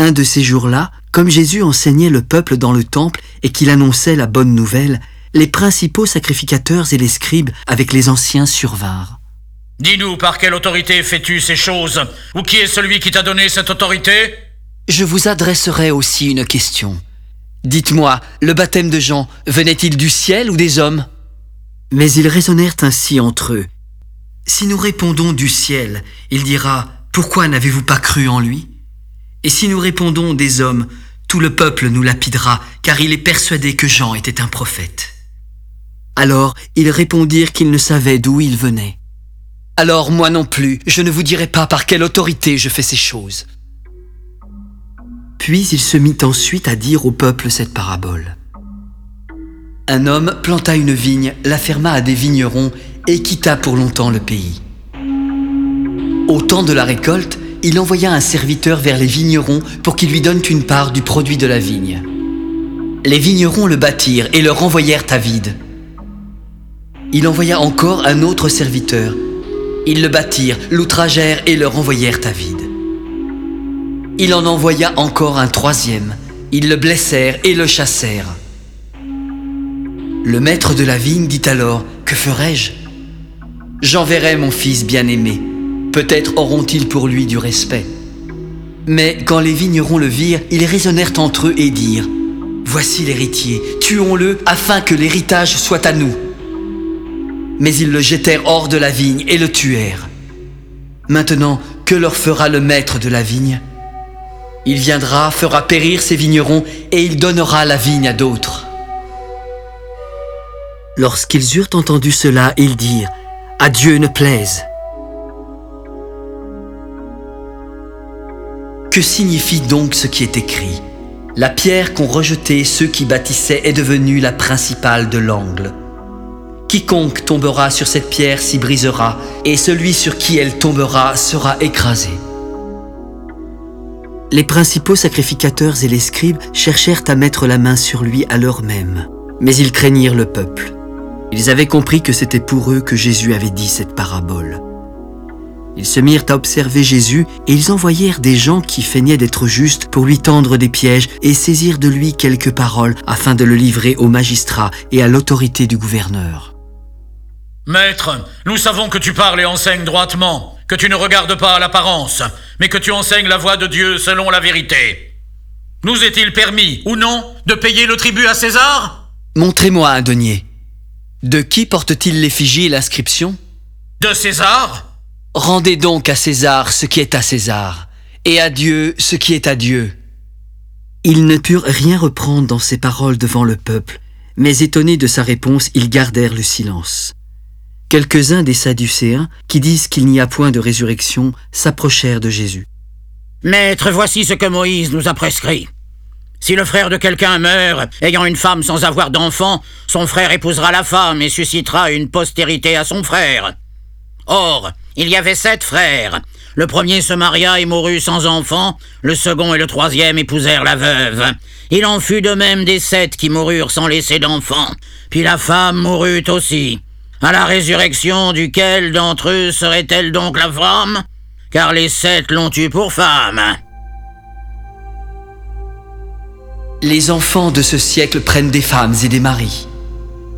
Un de ces jours-là, comme Jésus enseignait le peuple dans le temple et qu'il annonçait la bonne nouvelle, les principaux sacrificateurs et les scribes avec les anciens survinrent. Dis-nous par quelle autorité fais-tu ces choses? Ou qui est celui qui t'a donné cette autorité? Je vous adresserai aussi une question. Dites-moi, le baptême de Jean venait-il du ciel ou des hommes? Mais ils raisonnèrent ainsi entre eux. Si nous répondons du ciel, il dira, Pourquoi n'avez-vous pas cru en lui? Et si nous répondons des hommes, tout le peuple nous lapidera, car il est persuadé que Jean était un prophète. Alors ils répondirent qu'ils ne savaient d'où il venait. Alors moi non plus, je ne vous dirai pas par quelle autorité je fais ces choses. Puis il se mit ensuite à dire au peuple cette parabole. Un homme planta une vigne, la ferma à des vignerons et quitta pour longtemps le pays. Au temps de la récolte, il envoya un serviteur vers les vignerons pour qu'ils lui donnent une part du produit de la vigne. Les vignerons le battirent et le renvoyèrent à vide. Il envoya encore un autre serviteur ils le battirent, l'outragèrent et le renvoyèrent à vide. Il en envoya encore un troisième. Ils le blessèrent et le chassèrent. Le maître de la vigne dit alors, Que ferai-je? J'enverrai mon fils bien-aimé. Peut-être auront-ils pour lui du respect. Mais quand les vignerons le virent, ils raisonnèrent entre eux et dirent, Voici l'héritier, tuons-le afin que l'héritage soit à nous mais ils le jetèrent hors de la vigne et le tuèrent. Maintenant, que leur fera le maître de la vigne? Il viendra, fera périr ses vignerons, et il donnera la vigne à d'autres. Lorsqu'ils eurent entendu cela, ils dirent, À Dieu ne plaise. Que signifie donc ce qui est écrit? La pierre qu'ont rejetée ceux qui bâtissaient est devenue la principale de l'angle. Quiconque tombera sur cette pierre s'y brisera, et celui sur qui elle tombera sera écrasé. Les principaux sacrificateurs et les scribes cherchèrent à mettre la main sur lui à l'heure même, mais ils craignirent le peuple. Ils avaient compris que c'était pour eux que Jésus avait dit cette parabole. Ils se mirent à observer Jésus et ils envoyèrent des gens qui feignaient d'être justes pour lui tendre des pièges et saisir de lui quelques paroles afin de le livrer aux magistrats et à l'autorité du gouverneur. Maître, nous savons que tu parles et enseignes droitement, que tu ne regardes pas à l'apparence, mais que tu enseignes la voie de Dieu selon la vérité. Nous est-il permis, ou non, de payer le tribut à César? Montrez-moi un denier. De qui porte-t-il l'effigie et l'inscription? De César? Rendez donc à César ce qui est à César, et à Dieu ce qui est à Dieu. Ils ne purent rien reprendre dans ses paroles devant le peuple, mais étonnés de sa réponse, ils gardèrent le silence. Quelques-uns des Sadducéens, qui disent qu'il n'y a point de résurrection, s'approchèrent de Jésus. Maître, voici ce que Moïse nous a prescrit. Si le frère de quelqu'un meurt, ayant une femme sans avoir d'enfant, son frère épousera la femme et suscitera une postérité à son frère. Or, il y avait sept frères. Le premier se maria et mourut sans enfant, le second et le troisième épousèrent la veuve. Il en fut de même des sept qui moururent sans laisser d'enfant. Puis la femme mourut aussi. À la résurrection duquel d'entre eux serait-elle donc la femme? Car les sept l'ont eue pour femme. Les enfants de ce siècle prennent des femmes et des maris.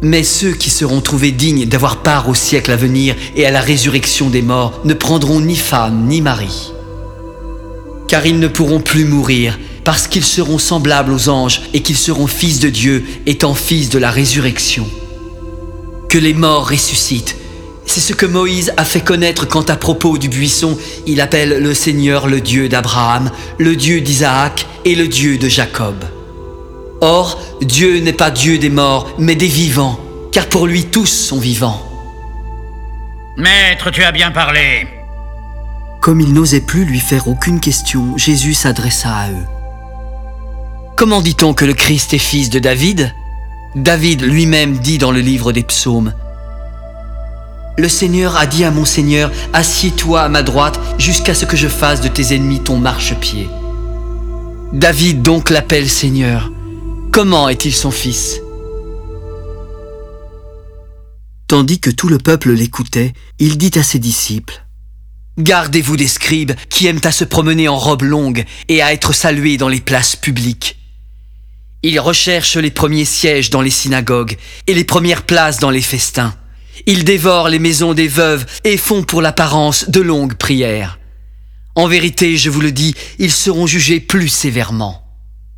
Mais ceux qui seront trouvés dignes d'avoir part au siècle à venir et à la résurrection des morts ne prendront ni femme ni mari. Car ils ne pourront plus mourir, parce qu'ils seront semblables aux anges et qu'ils seront fils de Dieu, étant fils de la résurrection que les morts ressuscitent. C'est ce que Moïse a fait connaître quand à propos du buisson, il appelle le Seigneur le Dieu d'Abraham, le Dieu d'Isaac et le Dieu de Jacob. Or, Dieu n'est pas Dieu des morts, mais des vivants, car pour lui tous sont vivants. Maître, tu as bien parlé. Comme il n'osait plus lui faire aucune question, Jésus s'adressa à eux. Comment dit-on que le Christ est fils de David? David lui-même dit dans le livre des psaumes, Le Seigneur a dit à mon Seigneur, Assieds-toi à ma droite jusqu'à ce que je fasse de tes ennemis ton marchepied. David donc l'appelle Seigneur. Comment est-il son fils Tandis que tout le peuple l'écoutait, il dit à ses disciples, Gardez-vous des scribes qui aiment à se promener en robe longue et à être salués dans les places publiques. Ils recherchent les premiers sièges dans les synagogues et les premières places dans les festins. Ils dévorent les maisons des veuves et font pour l'apparence de longues prières. En vérité, je vous le dis, ils seront jugés plus sévèrement.